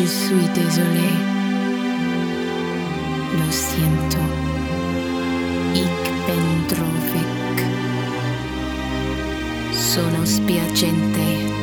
Je suis désolé. Lo siento. Ich ben trofik. Sono spiacente.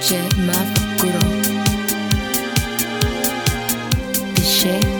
projet Mav Gourou. Pichet.